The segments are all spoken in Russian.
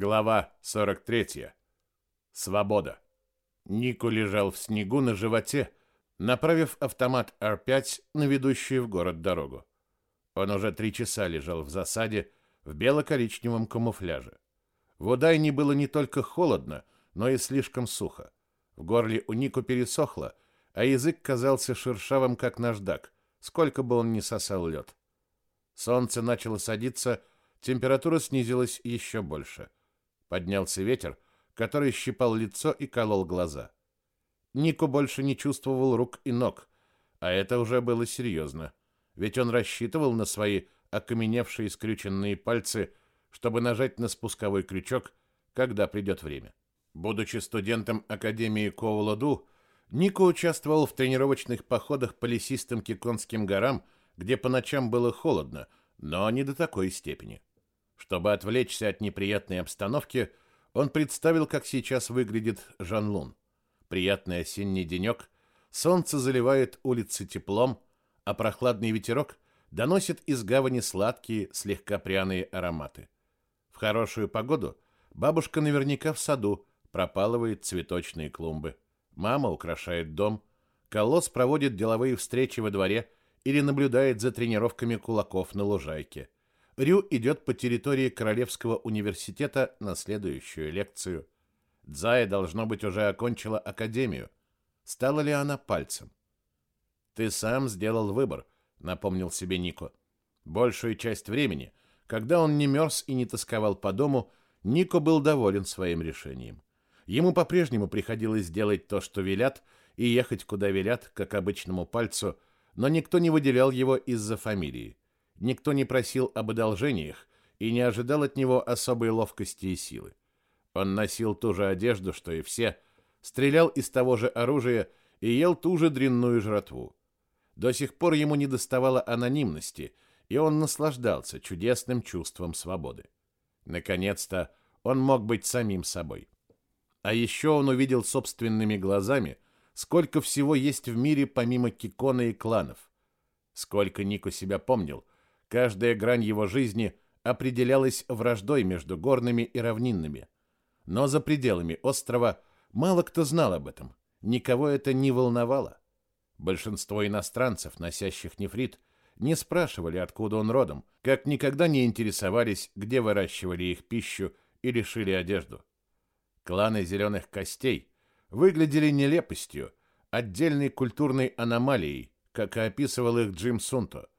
Глава 43. Свобода. Нико лежал в снегу на животе, направив автомат Р-5 на ведущую в город дорогу. Он уже три часа лежал в засаде в бело-коричневом камуфляже. В Удайне было не только холодно, но и слишком сухо. В горле у Нико пересохло, а язык казался шершавым, как наждак, сколько бы он ни сосал лед. Солнце начало садиться, температура снизилась еще больше — Поднялся ветер, который щипал лицо и колол глаза. Нико больше не чувствовал рук и ног, а это уже было серьезно, ведь он рассчитывал на свои окаменевшие скрюченные пальцы, чтобы нажать на спусковой крючок, когда придет время. Будучи студентом Академии Коуладу, Нико участвовал в тренировочных походах по лесистым Киконским горам, где по ночам было холодно, но не до такой степени. Чтобы отвлечься от неприятной обстановки, он представил, как сейчас выглядит Жан Лун. Приятный осенний денек, солнце заливает улицы теплом, а прохладный ветерок доносит из гавани сладкие, слегка пряные ароматы. В хорошую погоду бабушка наверняка в саду пропалывает цветочные клумбы. Мама украшает дом, колосс проводит деловые встречи во дворе или наблюдает за тренировками кулаков на лужайке – Рю идет по территории Королевского университета на следующую лекцию. Дзая, должно быть, уже окончила академию. Стала ли она пальцем? «Ты сам сделал выбор», — напомнил себе Нико. Большую часть времени, когда он не мерз и не тосковал по дому, Нико был доволен своим решением. Ему по-прежнему приходилось делать то, что велят, и ехать, куда велят, как обычному пальцу, но никто не выделял его из-за фамилии. Никто не просил об одолжениях и не ожидал от него особой ловкости и силы. Он носил ту же одежду, что и все, стрелял из того же оружия и ел ту же дрянную жратву. До сих пор ему не доставало анонимности, и он наслаждался чудесным чувством свободы. Наконец-то он мог быть самим собой. А еще он увидел собственными глазами, сколько всего есть в мире помимо Кикона и кланов. Сколько Нико себя помнил, Каждая грань его жизни определялась враждой между горными и равнинными. Но за пределами острова мало кто знал об этом. Никого это не волновало. Большинство иностранцев, носящих нефрит, не спрашивали, откуда он родом, как никогда не интересовались, где выращивали их пищу или шили одежду. Кланы зеленых костей выглядели нелепостью, отдельной культурной аномалией, как и описывал их Джим Сунто –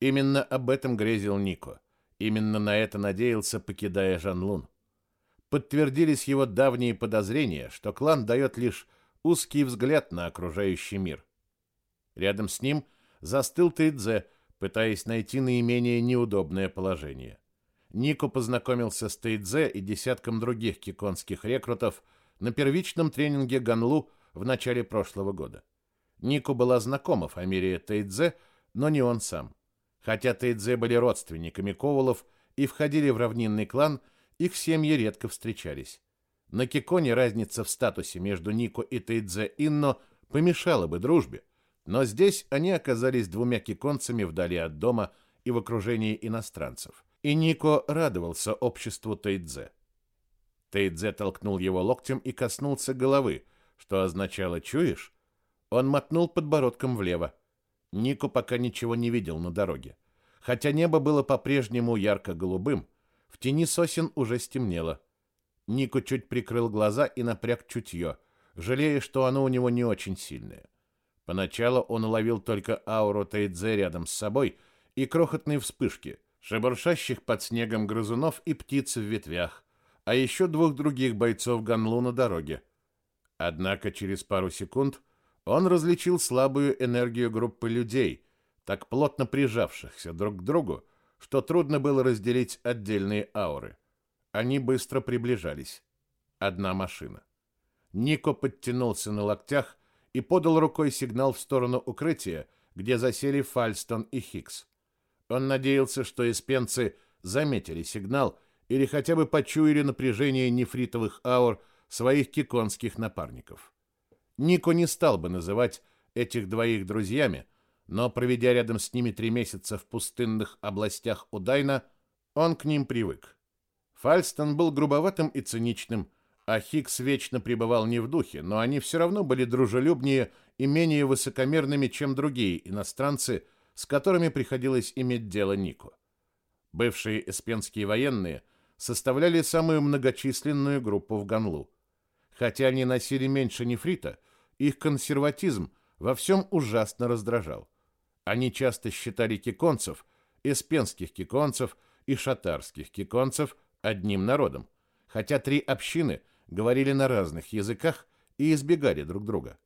Именно об этом грезил Нико. Именно на это надеялся, покидая Жанлун. Подтвердились его давние подозрения, что клан дает лишь узкий взгляд на окружающий мир. Рядом с ним застыл Тейдзе, пытаясь найти наименее неудобное положение. Нико познакомился с Тейдзе и десятком других киконских рекрутов на первичном тренинге Ганлу в начале прошлого года. Нико была знакома фамилия Тейдзе, но не он сам. Хотя Тейдзе были родственниками Ковалов и входили в равнинный клан, их семьи редко встречались. На Киконе разница в статусе между Нико и Тейдзе Инно помешала бы дружбе, но здесь они оказались двумя киконцами вдали от дома и в окружении иностранцев. И Нико радовался обществу Тейдзе. Тейдзе толкнул его локтем и коснулся головы, что означало «чуешь?». Он мотнул подбородком влево. Нико пока ничего не видел на дороге. Хотя небо было по-прежнему ярко-голубым, в тени сосен уже стемнело. Нико чуть прикрыл глаза и напряг чутье, жалея, что оно у него не очень сильное. Поначалу он уловил только ауру Тайдзе рядом с собой и крохотные вспышки, шебуршащих под снегом грызунов и птиц в ветвях, а еще двух других бойцов Ганлу на дороге. Однако через пару секунд он различил слабую энергию группы людей, так плотно прижавшихся друг к другу, что трудно было разделить отдельные ауры. Они быстро приближались. Одна машина. Нико подтянулся на локтях и подал рукой сигнал в сторону укрытия, где засели Фальстон и Хикс. Он надеялся, что испенцы заметили сигнал или хотя бы почуяли напряжение нефритовых аур своих киконских напарников. Нико не стал бы называть этих двоих друзьями, но, проведя рядом с ними три месяца в пустынных областях Удайна, он к ним привык. Фальстон был грубоватым и циничным, а Хикс вечно пребывал не в духе, но они все равно были дружелюбнее и менее высокомерными, чем другие иностранцы, с которыми приходилось иметь дело Нику. Бывшие эспенские военные составляли самую многочисленную группу в Ганлу. Хотя они носили меньше нефрита, их консерватизм во всем ужасно раздражал. Они часто считали киконцев, эспенских киконцев и шатарских киконцев одним народом, хотя три общины говорили на разных языках и избегали друг друга.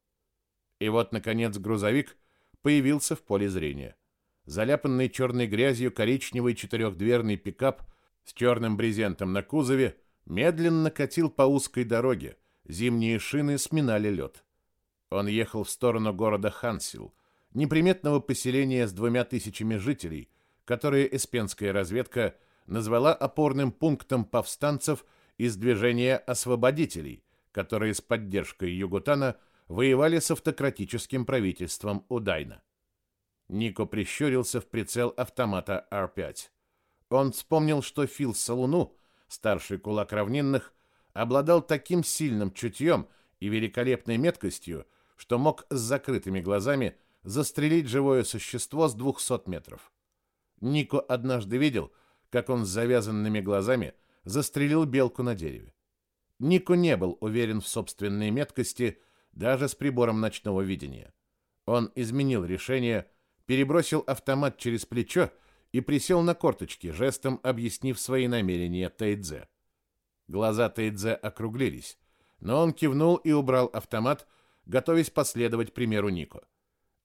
И вот, наконец, грузовик появился в поле зрения. Заляпанный черной грязью коричневый четырехдверный пикап с черным брезентом на кузове медленно катил по узкой дороге, зимние шины сминали лед. Он ехал в сторону города Хансил, неприметного поселения с двумя тысячами жителей, которое эспенская разведка назвала опорным пунктом повстанцев из движения освободителей, которые с поддержкой Югутана воевали с автократическим правительством Удайна. Нико прищурился в прицел автомата Р-5. Он вспомнил, что Фил Салуну, старший кулак равнинных, обладал таким сильным чутьем и великолепной меткостью, что мог с закрытыми глазами застрелить живое существо с 200 метров. Нико однажды видел, как он с завязанными глазами застрелил белку на дереве. Нико не был уверен в собственной меткости даже с прибором ночного видения. Он изменил решение, перебросил автомат через плечо и присел на корточки, жестом объяснив свои намерения Тайдзе. Глаза Тайдзе округлились, но он кивнул и убрал автомат, готовясь последовать примеру Нико.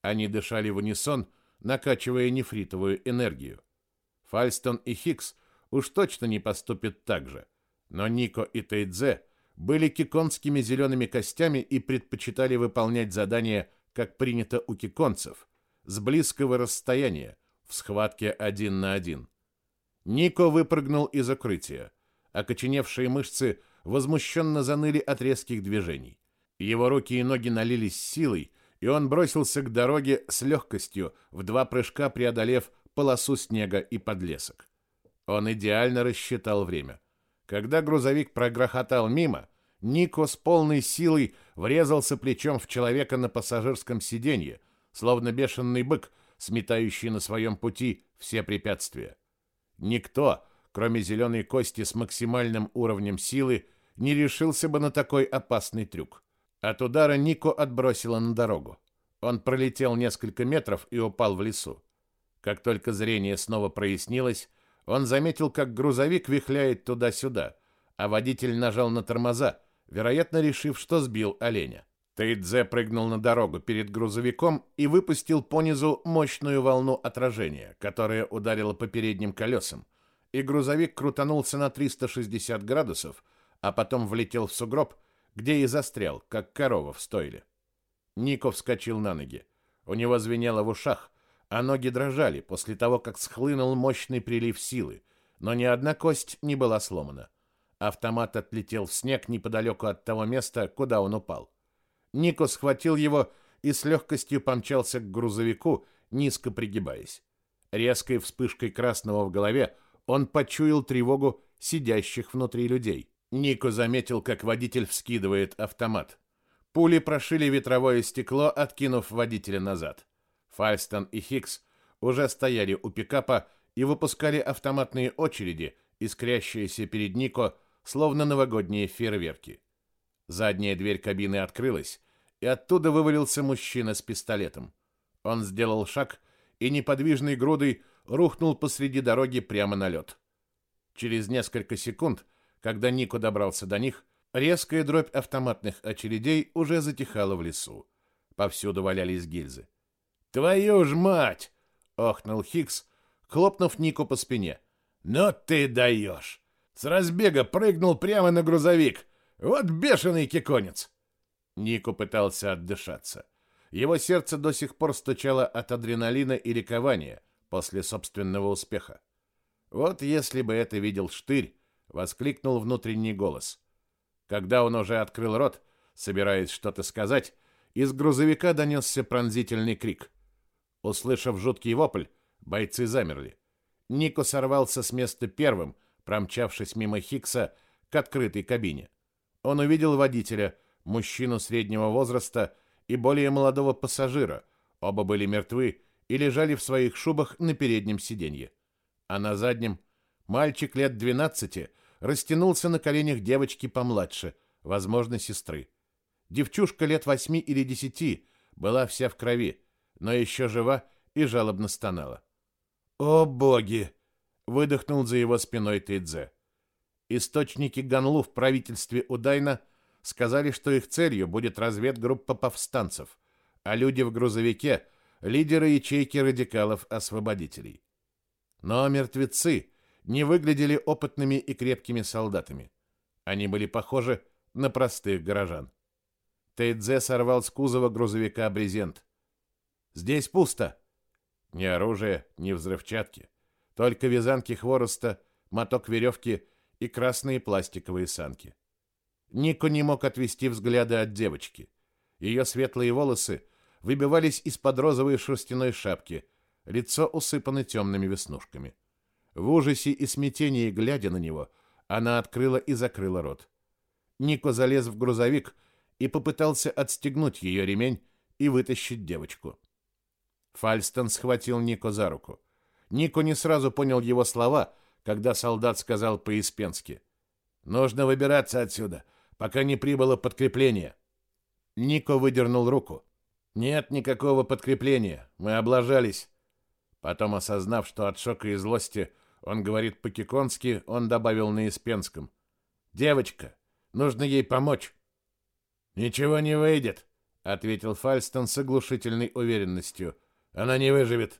Они дышали в унисон, накачивая нефритовую энергию. Фальстон и Хикс уж точно не поступят так же, но Нико и Тайдзе были киконскими зелеными костями и предпочитали выполнять задания, как принято у киконцев, с близкого расстояния, в схватке один на один. Нико выпрыгнул из укрытия. Окоченевшие мышцы возмущенно заныли от резких движений. Его руки и ноги налились силой, и он бросился к дороге с легкостью, в два прыжка преодолев полосу снега и подлесок. Он идеально рассчитал время. Когда грузовик прогрохотал мимо, Нико с полной силой врезался плечом в человека на пассажирском сиденье, словно бешеный бык, сметающий на своем пути все препятствия. Никто, кроме зеленой кости с максимальным уровнем силы, не решился бы на такой опасный трюк. От удара Нико отбросило на дорогу. Он пролетел несколько метров и упал в лесу. Как только зрение снова прояснилось, он заметил, как грузовик вихляет туда-сюда, а водитель нажал на тормоза, вероятно, решив, что сбил оленя. Тейдзе прыгнул на дорогу перед грузовиком и выпустил понизу мощную волну отражения, которая ударила по передним колесам, и грузовик крутанулся на 360 градусов, а потом влетел в сугроб, где и застрял, как корова в стойле. Нико вскочил на ноги. У него звенело в ушах, а ноги дрожали после того, как схлынул мощный прилив силы, но ни одна кость не была сломана. Автомат отлетел в снег неподалеку от того места, куда он упал. Нико схватил его и с легкостью помчался к грузовику, низко пригибаясь. Резкой вспышкой красного в голове он почуял тревогу сидящих внутри людей. Нико заметил, как водитель вскидывает автомат. Пули прошили ветровое стекло, откинув водителя назад. Фальстон и Хикс уже стояли у пикапа и выпускали автоматные очереди, искрящиеся перед Нико, словно новогодние фейерверки. Задняя дверь кабины открылась, и оттуда вывалился мужчина с пистолетом. Он сделал шаг и неподвижной грудой рухнул посреди дороги прямо на лед. Через несколько секунд, когда Нико добрался до них, резкая дробь автоматных очередей уже затихала в лесу. Повсюду валялись гильзы. «Твою ж мать!» — охнул Хикс, хлопнув Нику по спине. «Ну ты даешь! С разбега прыгнул прямо на грузовик! Вот бешеный киконец!» Нику пытался отдышаться. Его сердце до сих пор стучало от адреналина и ликования после собственного успеха. Вот если бы это видел Штырь, воскликнул внутренний голос. Когда он уже открыл рот, собираясь что-то сказать, из грузовика донесся пронзительный крик. Услышав жуткий вопль, бойцы замерли. Нико сорвался с места первым, промчавшись мимо Хикса к открытой кабине. Он увидел водителя, мужчину среднего возраста и более молодого пассажира. Оба были мертвы и лежали в своих шубах на переднем сиденье. А на заднем мальчик лет 12 растянулся на коленях девочки помладше, возможно, сестры. Девчушка лет восьми или десяти была вся в крови, но еще жива и жалобно стонала. «О, боги!» — выдохнул за его спиной Тейдзе. Источники Ганлу в правительстве Удайна сказали, что их целью будет разведгруппа повстанцев, а люди в грузовике — лидеры ячейки радикалов-освободителей. Но мертвецы не выглядели опытными и крепкими солдатами. Они были похожи на простых горожан. Тейдзе сорвал с кузова грузовика брезент. «Здесь пусто!» Ни оружия, ни взрывчатки. Только вязанки хвороста, моток веревки и красные пластиковые санки. Нико не мог отвести взгляда от девочки. Ее светлые волосы выбивались из-под розовой шерстяной шапки, лицо усыпано темными веснушками. В ужасе и смятении, глядя на него, она открыла и закрыла рот. Нико залез в грузовик и попытался отстегнуть ее ремень и вытащить девочку. Фальстон схватил Нико за руку. Нико не сразу понял его слова, когда солдат сказал по-испенски. «Нужно выбираться отсюда, пока не прибыло подкрепление». Нико выдернул руку. «Нет никакого подкрепления, мы облажались». Потом, осознав, что от шока и злости он говорит по-киконски, он добавил на испенском. «Девочка, нужно ей помочь». «Ничего не выйдет», — ответил Фальстон с оглушительной уверенностью. «Она не выживет».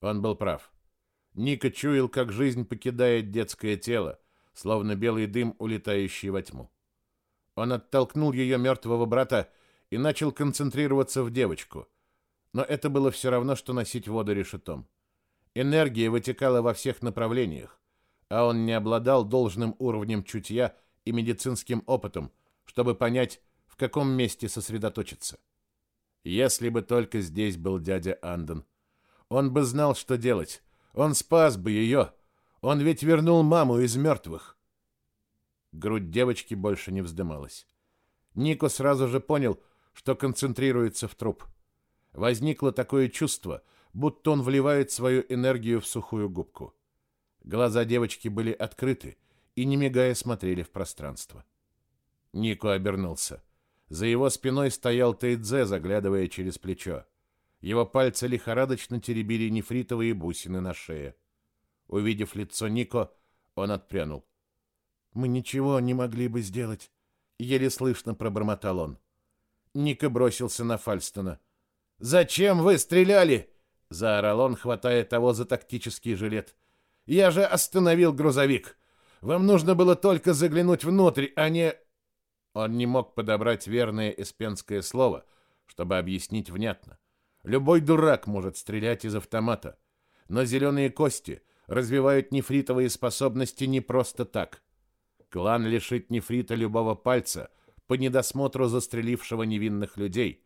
Он был прав. Ника чуял, как жизнь покидает детское тело, словно белый дым, улетающий во тьму. Он оттолкнул ее мертвого брата и начал концентрироваться в девочку. Но это было все равно, что носить воду решетом. Энергия вытекала во всех направлениях, а он не обладал должным уровнем чутья и медицинским опытом, чтобы понять, в каком месте сосредоточиться. Если бы только здесь был дядя Андон. Он бы знал, что делать. Он спас бы ее. Он ведь вернул маму из мертвых. Грудь девочки больше не вздымалась. Нико сразу же понял, что концентрируется в труп. Возникло такое чувство, будто он вливает свою энергию в сухую губку. Глаза девочки были открыты и, не мигая, смотрели в пространство. Нико обернулся. За его спиной стоял Тейдзе, заглядывая через плечо. Его пальцы лихорадочно теребили нефритовые бусины на шее. Увидев лицо Нико, он отпрянул. «Мы ничего не могли бы сделать», — еле слышно пробормотал он. Ника бросился на Фальстона. «Зачем вы стреляли?» — заорал он, хватая того за тактический жилет. «Я же остановил грузовик. Вам нужно было только заглянуть внутрь, а не...» Он не мог подобрать верное эспенское слово, чтобы объяснить внятно. Любой дурак может стрелять из автомата, но зеленые кости развивают нефритовые способности не просто так. Клан лишит нефрита любого пальца по недосмотру застрелившего невинных людей,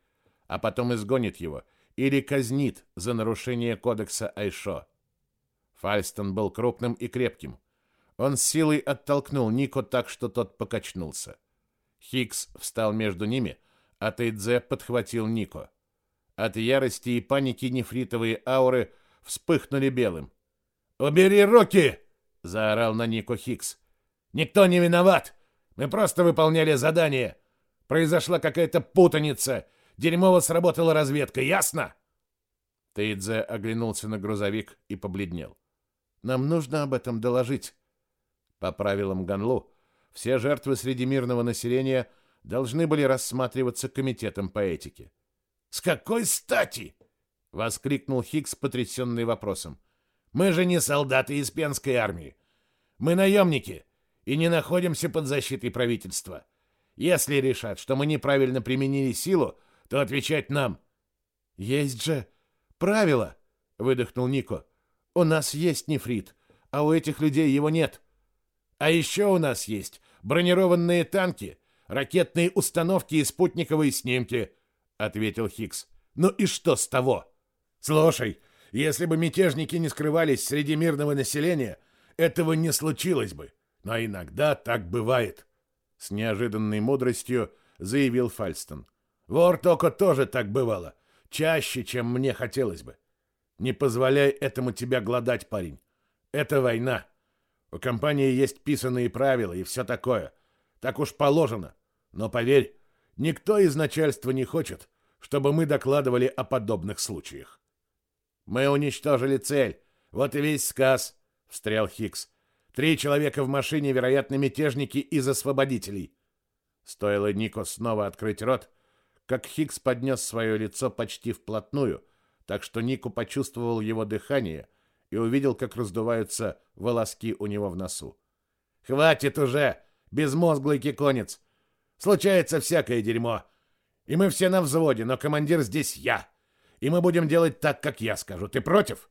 а потом изгонит его или казнит за нарушение кодекса Айшо. Фальстон был крупным и крепким. Он с силой оттолкнул Нико так, что тот покачнулся. Хикс встал между ними, а Тейдзе подхватил Нико. От ярости и паники нефритовые ауры вспыхнули белым. «Убери руки!» — заорал на Нико Хикс. «Никто не виноват! Мы просто выполняли задание! Произошла какая-то путаница! Дерьмово сработала разведка, ясно?» Тейдзе оглянулся на грузовик и побледнел. «Нам нужно об этом доложить». По правилам Ганлу, все жертвы среди мирного населения должны были рассматриваться комитетом по этике. «С какой стати?» — воскликнул Хикс, потрясенный вопросом. «Мы же не солдаты Испенской армии. Мы наемники и не находимся под защитой правительства. Если решат, что мы неправильно применили силу, то отвечать нам». «Есть же правила», — выдохнул Нико. «У нас есть нефрит, а у этих людей его нет». «А еще у нас есть бронированные танки, ракетные установки и спутниковые снимки», — ответил Хикс. «Ну и что с того? Слушай, если бы мятежники не скрывались среди мирного населения, этого не случилось бы. Но иногда так бывает. С неожиданной мудростью заявил Фальстон. Вор только тоже так бывало. Чаще, чем мне хотелось бы. Не позволяй этому тебя глодать, парень. Это война. У компании есть писанные правила и все такое. Так уж положено. Но поверь, никто из начальства не хочет, чтобы мы докладывали о подобных случаях. Мы уничтожили цель. Вот и весь сказ, встрял Хикс. Три человека в машине, вероятно, мятежники из освободителей. Стоило Нико снова открыть рот, как Хикс поднес свое лицо почти вплотную, так что Нику почувствовал его дыхание и увидел, как раздуваются волоски у него в носу. «Хватит уже, безмозглый киконец! Случается всякое дерьмо, и мы все на взводе, но командир здесь я, и мы будем делать так, как я скажу. Ты против?»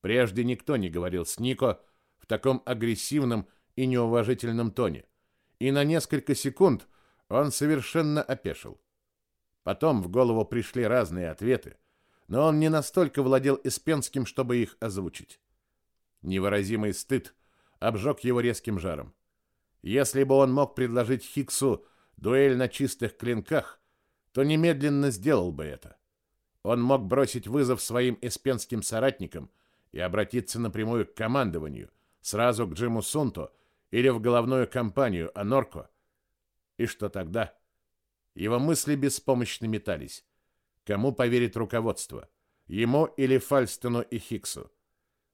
Прежде никто не говорил с Нико в таком агрессивном и неуважительном тоне, и на несколько секунд он совершенно опешил. Потом в голову пришли разные ответы, но он не настолько владел Испенским, чтобы их озвучить. Невыразимый стыд обжег его резким жаром. Если бы он мог предложить Хиксу дуэль на чистых клинках, то немедленно сделал бы это. Он мог бросить вызов своим испенским соратникам и обратиться напрямую к командованию, сразу к Джиму Сунто или в головную компанию Анорко. И что тогда? Его мысли беспомощно метались. Кому поверит руководство? Ему или Фальстону и Хиксу?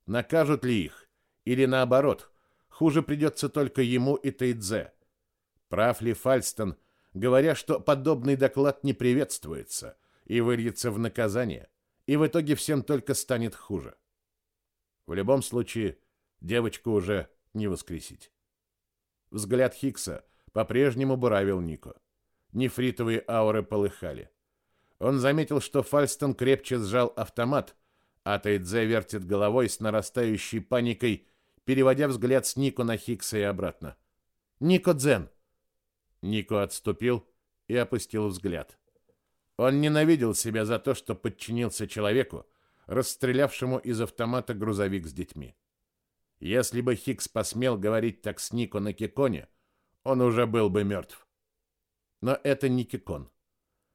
Накажут ли их? Или наоборот, хуже придется только ему и Тейдзе? Прав ли Фальстон, говоря, что подобный доклад не приветствуется и выльется в наказание, и в итоге всем только станет хуже? В любом случае, девочку уже не воскресить. Взгляд Хикса по-прежнему буравил Нико нефритовые ауры полыхали. Он заметил, что Фальстон крепче сжал автомат, а Тайдзе вертит головой с нарастающей паникой, переводя взгляд с Нико на Хикса и обратно. «Нико Дзен!» Нико отступил и опустил взгляд. Он ненавидел себя за то, что подчинился человеку, расстрелявшему из автомата грузовик с детьми. Если бы Хикс посмел говорить так с Нико на Киконе, он уже был бы мертв. Но это не Кикон.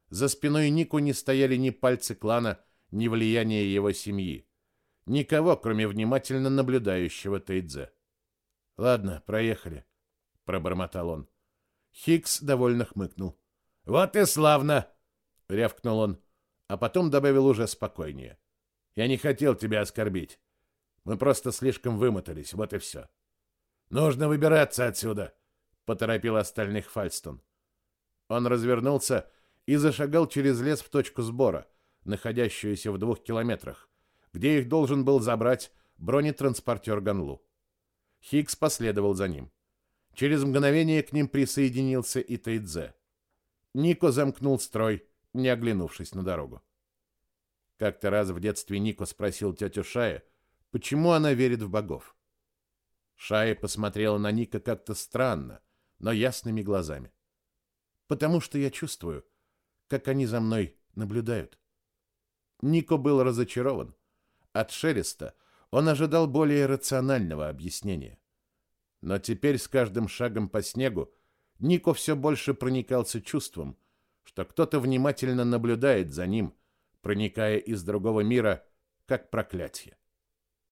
За спиной Нику не стояли ни пальцы клана, ни влияние его семьи. Никого, кроме внимательно наблюдающего Тейдзе. «Ладно, проехали», — пробормотал он. Хикс довольно хмыкнул. «Вот и славно!» — рявкнул он, а потом добавил уже спокойнее. «Я не хотел тебя оскорбить. Мы просто слишком вымотались, вот и все». «Нужно выбираться отсюда», — поторопил остальных Фальстон. Он развернулся и зашагал через лес в точку сбора, находящуюся в двух километрах, где их должен был забрать бронетранспортер Ганлу. Хикс последовал за ним. Через мгновение к ним присоединился и Тайдзе. Нико замкнул строй, не оглянувшись на дорогу. Как-то раз в детстве Нико спросил тетю Шая, почему она верит в богов. Шая посмотрела на Ника как-то странно, но ясными глазами потому что я чувствую, как они за мной наблюдают. Нико был разочарован. От Шелеста он ожидал более рационального объяснения. Но теперь с каждым шагом по снегу Нико все больше проникался чувством, что кто-то внимательно наблюдает за ним, проникая из другого мира, как проклятие.